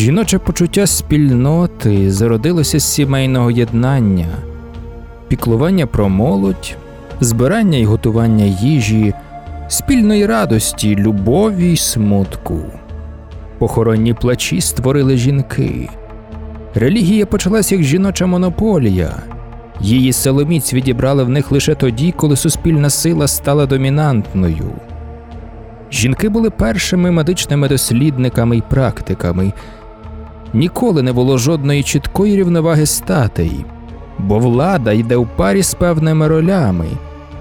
Жіноче почуття спільноти зародилося з сімейного єднання, піклування про молодь, збирання і готування їжі, спільної радості, любові й смутку. Похоронні плачі створили жінки. Релігія почалась як жіноча монополія. Її силоміць відібрали в них лише тоді, коли суспільна сила стала домінантною. Жінки були першими медичними дослідниками і практиками. Ніколи не було жодної чіткої рівноваги статей, бо влада йде у парі з певними ролями,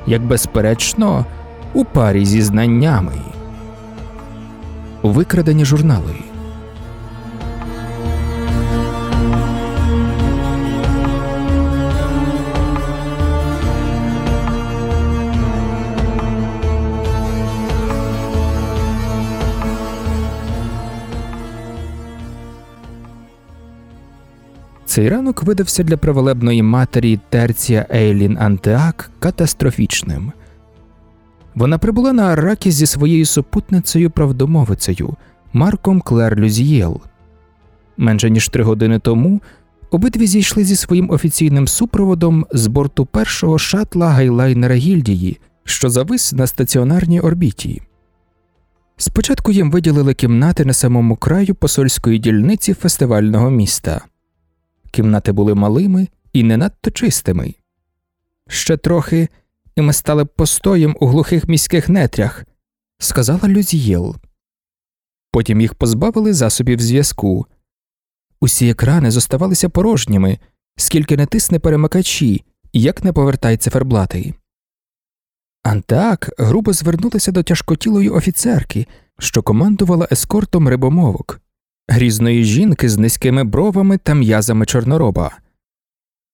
як безперечно, у парі зі знаннями. Викрадені журнали. Цей ранок видався для праволебної матері Терція Ейлін Антеак катастрофічним. Вона прибула на Аракіс зі своєю супутницею правдомовицею Марком Клер Люзієл. Менше ніж три години тому обидві зійшли зі своїм офіційним супроводом з борту першого шатла гайлайнера гільдії, що завис на стаціонарній орбіті. Спочатку їм виділили кімнати на самому краю посольської дільниці фестивального міста. Кімнати були малими і не надто чистими. Ще трохи, і ми стали постоєм у глухих міських нетрях, сказала Люзієл. Потім їх позбавили засобів зв'язку. Усі екрани зоставалися порожніми, скільки не тисне перемикачі, як не повертай циферблати. Антеак грубо звернулася до тяжкотілої офіцерки, що командувала ескортом рибомовок грізної жінки з низькими бровами та м'язами чорнороба.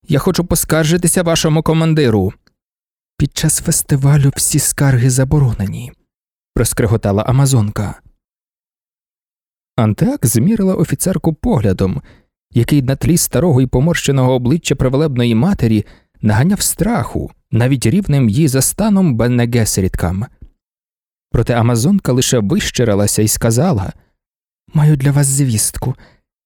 Я хочу поскаржитися вашому командиру. Під час фестивалю всі скарги заборонені, проскриготала Амазонка. Антеак змірила офіцерку поглядом, який на тлі старого і поморщеного обличчя правелебної матері наганяв страху, навіть рівним її за станом Беннегесерідкам. Проте Амазонка лише вищирилася і сказала Маю для вас звістку.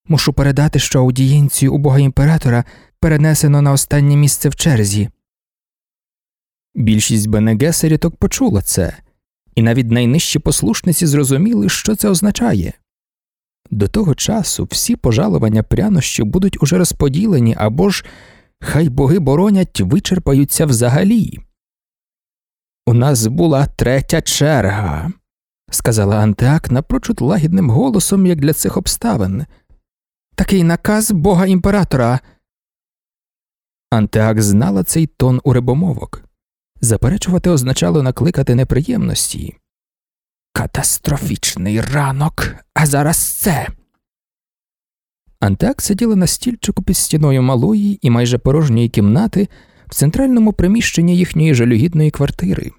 Мушу передати, що аудієнцію у бога імператора перенесено на останнє місце в черзі. Більшість Бенегесеріток почула це, і навіть найнижчі послушниці зрозуміли, що це означає. До того часу всі пожалування прянощів будуть уже розподілені або ж, хай боги боронять, вичерпаються взагалі. У нас була третя черга, сказала Антеак напрочуд лагідним голосом, як для цих обставин. Такий наказ бога імператора. Антеак знала цей тон у рибомовок. Заперечувати означало накликати неприємності. Катастрофічний ранок, а зараз це. Антеак сиділа на стільчику під стіною малої і майже порожньої кімнати в центральному приміщенні їхньої жалюгідної квартири.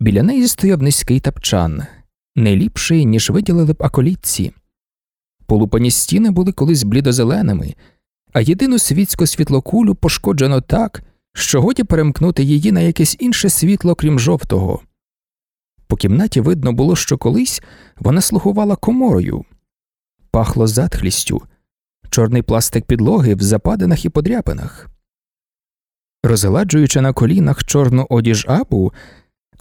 Біля неї стояв низький тапчан, не ліпший, ніж виділили б аколітці. Полупані стіни були колись блідозеленими, а єдину світську світлокулю пошкоджено так, що годі перемкнути її на якесь інше світло, крім жовтого. По кімнаті видно було, що колись вона слугувала коморою, пахло затхлістю, чорний пластик підлоги в западинах і подряпинах. Розгладжуючи на колінах чорну одіж абу,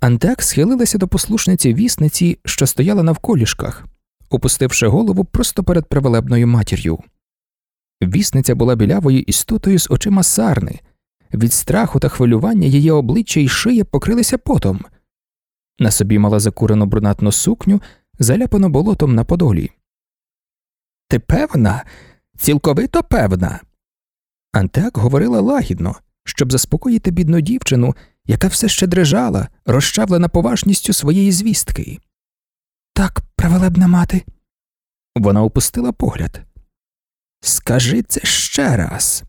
Антек схилилася до послушниці вісниці, що стояла на вколішках, опустивши голову просто перед привелебною матір'ю. Вісниця була білявою істотою з очима сарни, від страху та хвилювання її обличчя й шия покрилися потом. На собі мала закурену брунатну сукню, заляпану болотом на подолі. Ти певна, цілковито певна. Антеак говорила лагідно, щоб заспокоїти бідну дівчину, яка все ще дрижала, розчавлена поважністю своєї звістки. Так, правелебна мати. Вона опустила погляд. Скажи це ще раз,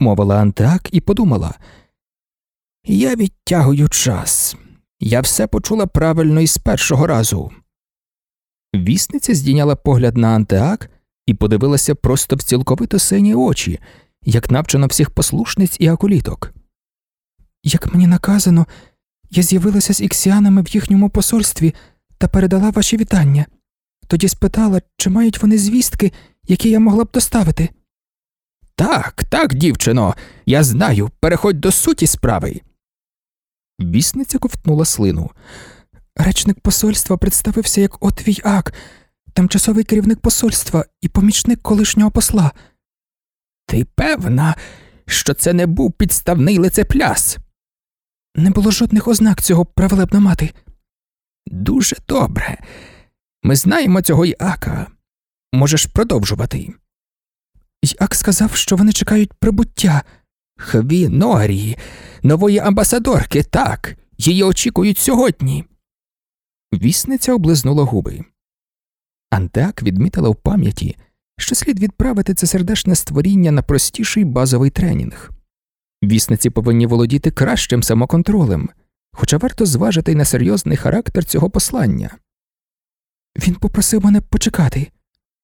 мовила Антеак і подумала. Я відтягую час. Я все почула правильно і з першого разу. Вісниця здійняла погляд на Антеак і подивилася просто в цілковито сині очі, як навчено всіх послушниць і акуліток. Як мені наказано, я з'явилася з іксіанами в їхньому посольстві та передала ваші вітання. Тоді спитала, чи мають вони звістки, які я могла б доставити. Так, так, дівчино, я знаю, переходь до суті справи. Вісниця ковтнула слину. Речник посольства представився як Отвій Ак, тимчасовий керівник посольства і помічник колишнього посла. Ти певна, що це не був підставний лицепляс? Не було жодних ознак цього правелебна мати. Дуже добре. Ми знаємо цього Іака. Можеш продовжувати. Як сказав, що вони чекають прибуття. Хві Норі, нової амбасадорки, так, її очікують сьогодні. Вісниця облизнула губи. Антеак відмітила в пам'яті, що слід відправити це сердешне створіння на простіший базовий тренінг. Вісниці повинні володіти кращим самоконтролем, хоча варто зважити й на серйозний характер цього послання. Він попросив мене почекати,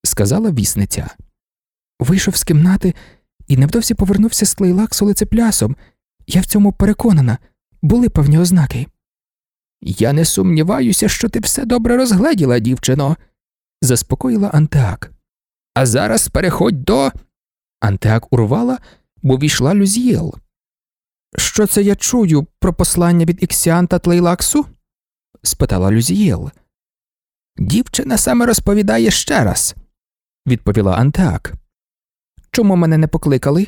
сказала вісниця. Вийшов з кімнати і невдовзі повернувся з тлейлаксу лицеплясом. Я в цьому переконана, були певні ознаки. Я не сумніваюся, що ти все добре розгледіла, дівчино, заспокоїла Антеак. А зараз переходь до. Антеак урвала, бо війшла Люзієл. Що це я чую про послання від Іксіанта Тлейлаксу? спитала Люзієл. Дівчина саме розповідає ще раз, відповіла Антеак. Чому мене не покликали?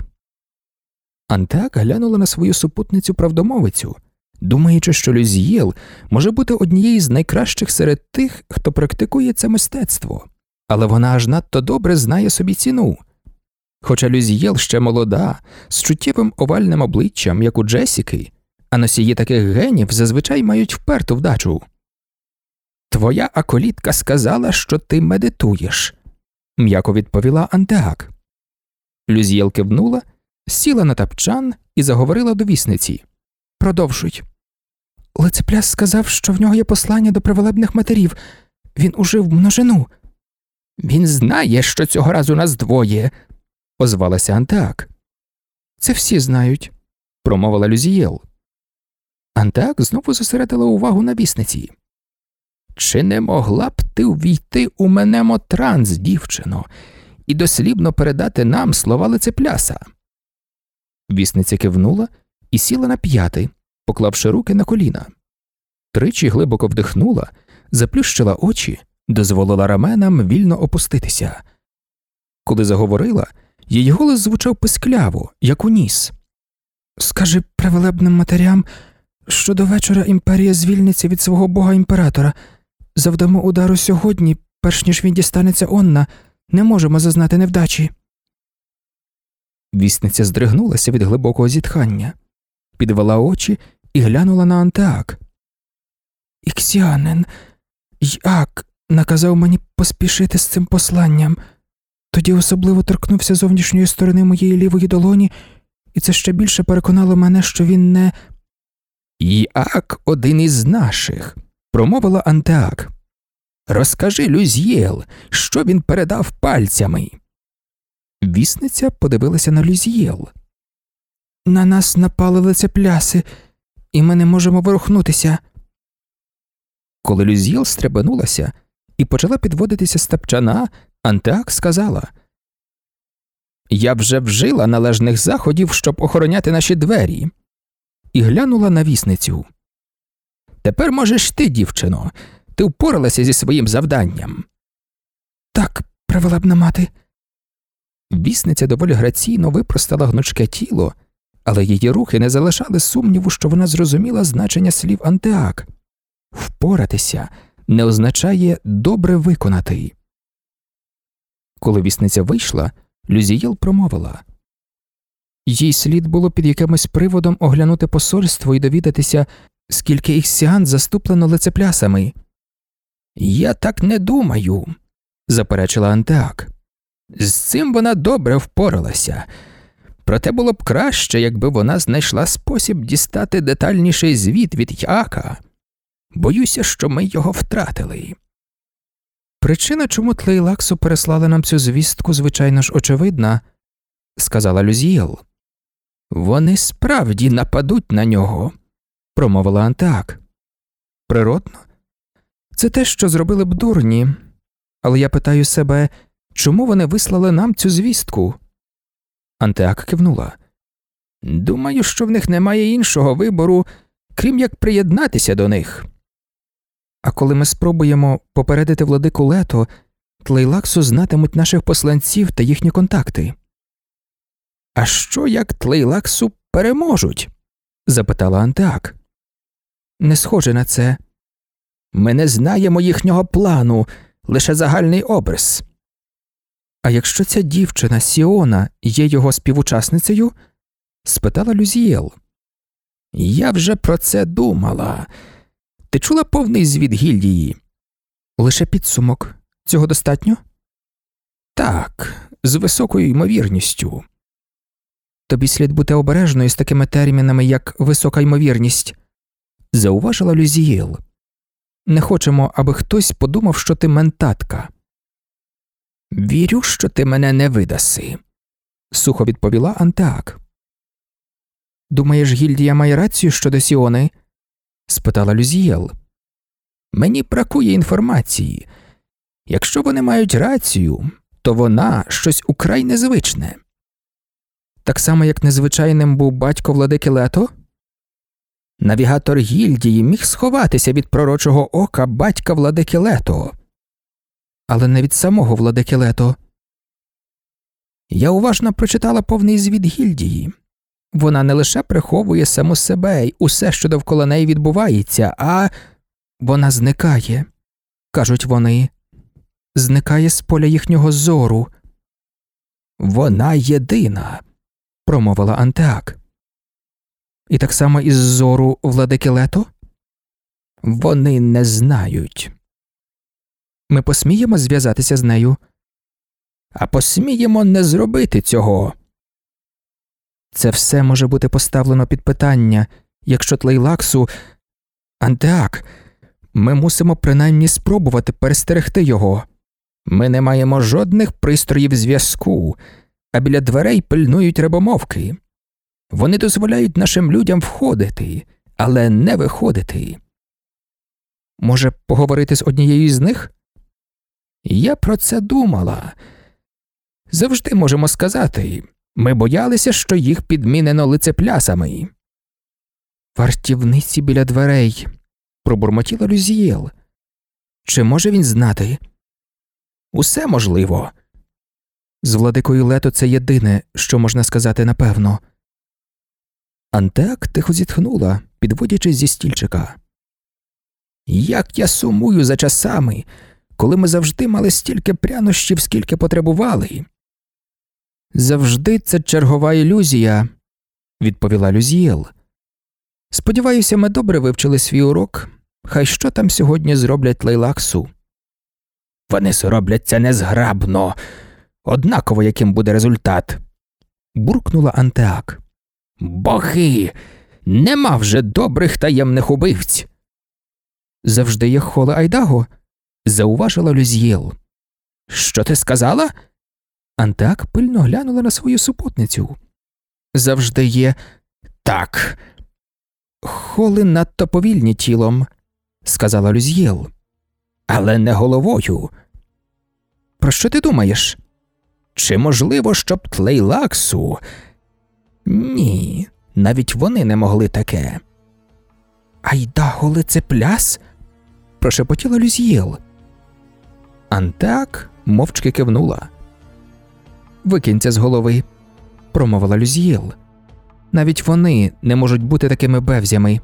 Антеак глянула на свою супутницю правдомовицю, думаючи, що Люзієл може бути однією з найкращих серед тих, хто практикує це мистецтво, але вона аж надто добре знає собі ціну. Хоча Люзієл ще молода, з чуттєвим овальним обличчям, як у Джесіки, а носії таких генів зазвичай мають вперту вдачу. Твоя аколітка сказала, що ти медитуєш, м'яко відповіла Антеак. Люзієл кивнула, сіла на тапчан і заговорила до вісниці. Продовжуй. Лицепляс сказав, що в нього є послання до привелебних матерів. Він ужив множину. Він знає, що цього разу нас двоє, озвалася Антеак. Це всі знають, промовила Люзієл. Антеак знову зосередила увагу на вісниці. Чи не могла б ти увійти у мене мотранс, дівчино, і дослівно передати нам слова лицепляса? Вісниця кивнула і сіла на п'яти, поклавши руки на коліна. Тричі глибоко вдихнула, заплющила очі, дозволила раменам вільно опуститися. Коли заговорила, її голос звучав пискляво, як у ніс. Скажи привелебним матерям, що до вечора імперія звільниться від свого бога імператора. Завдамо удару сьогодні, перш ніж він дістанеться онна, не можемо зазнати невдачі. Вісниця здригнулася від глибокого зітхання, підвела очі і глянула на Антеак. Іксіанен, як наказав мені поспішити з цим посланням, тоді особливо торкнувся зовнішньої сторони моєї лівої долоні, і це ще більше переконало мене, що він не. Як один із наших, промовила Антеак. Розкажи Люзьєл, що він передав пальцями. Вісниця подивилася на Люзьєл. На нас напали лицепляси, і ми не можемо ворухнутися. Коли Люзьєл стрибанулася і почала підводитися з тапчана, Антеак сказала Я вже вжила належних заходів, щоб охороняти наші двері, і глянула на вісницю. Тепер можеш ти, дівчино, ти впоралася зі своїм завданням. Так, правилебна мати. Вісниця доволі граційно випростала гнучке тіло, але її рухи не залишали сумніву, що вона зрозуміла значення слів антеак впоратися не означає добре виконати. Коли вісниця вийшла, Люзієл промовила їй слід було під якимось приводом оглянути посольство і довідатися, скільки їх сіан заступлено лицеплясами. Я так не думаю, заперечила Антеак. З цим вона добре впоралася. Проте було б краще, якби вона знайшла спосіб дістати детальніший звіт від Яка. Боюся, що ми його втратили. Причина, чому Тлейлаксу переслали нам цю звістку, звичайно ж, очевидна, сказала Люзієл. Вони справді нападуть на нього, промовила Антеак. Природно, це те, що зробили б дурні, але я питаю себе, Чому вони вислали нам цю звістку? Антеак кивнула. Думаю, що в них немає іншого вибору, крім як приєднатися до них. А коли ми спробуємо попередити владику лето, Тлейлаксу знатимуть наших посланців та їхні контакти. А що як Тлейлаксу переможуть? запитала Антеак. Не схоже на це. Ми не знаємо їхнього плану, лише загальний образ. А якщо ця дівчина Сіона є його співучасницею? спитала Люзієл. Я вже про це думала. Ти чула повний звіт гільдії? Лише підсумок. Цього достатньо? Так, з високою ймовірністю. Тобі слід бути обережною з такими термінами, як висока ймовірність, зауважила Люзієл. Не хочемо, аби хтось подумав, що ти ментатка. Вірю, що ти мене не видаси, сухо відповіла Антеак. Думаєш, гільдія має рацію щодо Сіони? Спитала Люзієл. Мені бракує інформації. Якщо вони мають рацію, то вона щось украй незвичне. Так само, як незвичайним був батько владики Лето? Навігатор гільдії міг сховатися від пророчого ока батька владики Лето, але не від самого владики Лето. Я уважно прочитала повний звіт гільдії. Вона не лише приховує саму себе й усе, що довкола неї відбувається, а вона зникає, кажуть вони, зникає з поля їхнього зору. Вона єдина, промовила Антеак. І так само із зору владики Лето? Вони не знають. Ми посміємо зв'язатися з нею, а посміємо не зробити цього. Це все може бути поставлено під питання, якщо тлейлаксу. Антеак, ми мусимо принаймні спробувати перестерегти його. Ми не маємо жодних пристроїв зв'язку, а біля дверей пильнують рибомовки. Вони дозволяють нашим людям входити, але не виходити. Може, поговорити з однією з них? Я про це думала. Завжди можемо сказати ми боялися, що їх підмінено лицеплясами. Вартівниці біля дверей, пробурмотіла Люзієл. Чи може він знати? Усе можливо. З владикою лето це єдине, що можна сказати напевно. Антеак тихо зітхнула, підводячись зі стільчика. Як я сумую за часами, коли ми завжди мали стільки прянощів, скільки потребували. Завжди це чергова ілюзія, відповіла Люзієл. Сподіваюся, ми добре вивчили свій урок. Хай що там сьогодні зроблять лейлаксу. Вони зроблять це незграбно, однаково яким буде результат. буркнула Антеак. Боги, нема вже добрих таємних убивць. Завжди є холе Айдаго, зауважила Люзьєл. Що ти сказала? Антеак пильно глянула на свою супутницю. Завжди є так. Холи надто повільні тілом, сказала Люзьєл. Але не головою. Про що ти думаєш? Чи можливо, щоб тлейлаксу? Ні, навіть вони не могли таке. Айдаго лицепляс? прошепотіла Люзьєл. Антак мовчки кивнула. Викинься з голови, промовила Люзьєл. Навіть вони не можуть бути такими бевзями.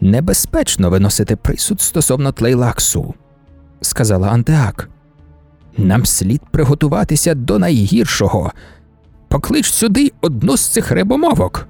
Небезпечно виносити присуд стосовно тлейлаксу, сказала Антеак. Нам слід приготуватися до найгіршого. Поклич сюди одну з цих рибомовок.